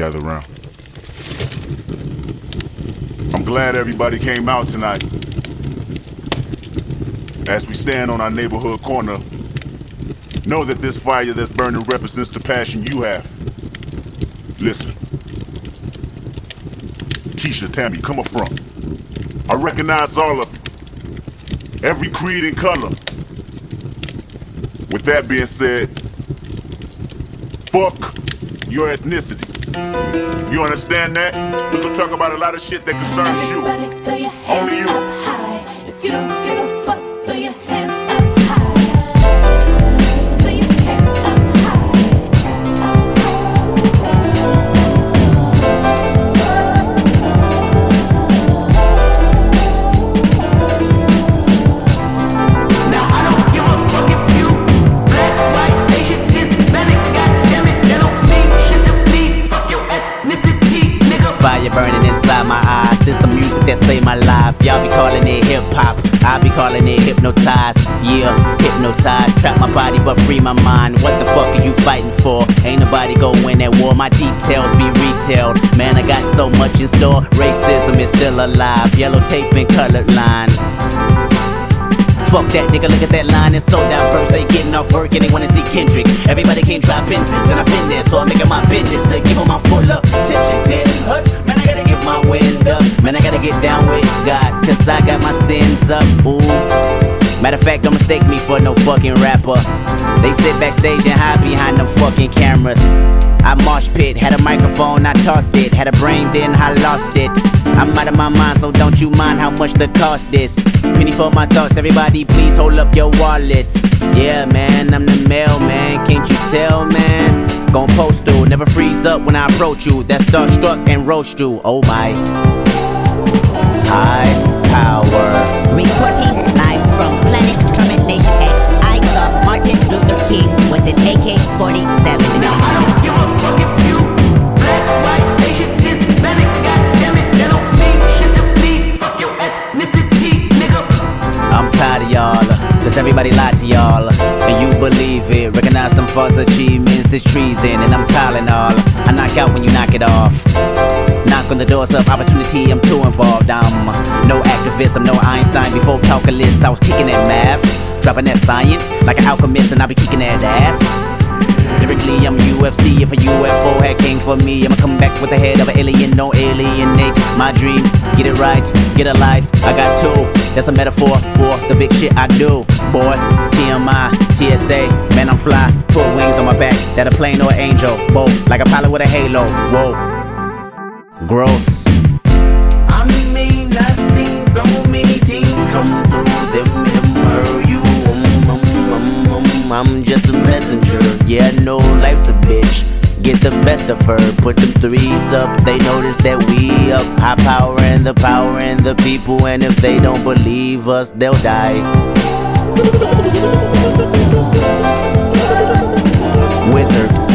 gather around. I'm glad everybody came out tonight. As we stand on our neighborhood corner, know that this fire that's burning represents the passion you have. Listen. Keisha, Tammy, come up front. I recognize all of you. Every creed and color. With that being said, fuck your ethnicity. You understand that? We're gonna talk about a lot of shit that concerns you. Everybody hands Only you. Fire burning inside my eyes. This the music that saved my life. Y'all be calling it hip hop. I be calling it hypnotized. Yeah, hypnotized. Trap my body but free my mind. What the fuck are you fighting for? Ain't nobody go win at war. My details be retailed. Man, I got so much in store. Racism is still alive. Yellow tape and colored lines. Fuck that nigga, look at that line, it's so first. They getting off work and they wanna see Kendrick. Everybody can't drop pencils, and I've been there, so I'm making my business to give 'em my full attention. Get down with God, cause I got my sins up. Ooh. Matter of fact, don't mistake me for no fucking rapper. They sit backstage and hide behind them fucking cameras. I mosh pit, had a microphone, I tossed it. Had a brain, then I lost it. I'm out of my mind, so don't you mind how much the cost is. Penny for my thoughts, everybody please hold up your wallets. Yeah, man, I'm the mailman, can't you tell, man? Gon' postal, never freeze up when I approach you. That's starstruck and roast you. Oh my. High power. Reporting live from Planet Trumpet Nation X, I saw Martin Luther King with an AK-47. Now I don't give a fuck if you black, white, Asian, Hispanic, goddamn it, that don't mean shit to me. Fuck your ethnicity, nigga. I'm tired of y'all, cause everybody lied to y'all. Believe it, recognize them false achievements, it's treason, and I'm Tylenol. I knock out when you knock it off. Knock on the doors of opportunity, I'm too involved. I'm no activist, I'm no Einstein. Before calculus, I was kicking that math. Dropping that science like an alchemist, and I be kicking that ass. Lyrically, I'm UFC. If a UFO had came for me, I'ma come back with the head of an alien. No alienate my dreams. Get it right, get a life. I got two. That's a metaphor for the big shit I do. Boy, TMI, TSA, man, I'm fly. Put wings on my back. That a plane or an angel. Both like a pilot with a halo. Whoa. Gross. I mean, I've seen so many teams come through them and hurt you. Um, um, um, I'm just a messenger. Yeah, I know life's a bitch. Get the best of her, put them threes up. They notice that we up. High power and the power and the people. And if they don't believe us, they'll die. Wizard.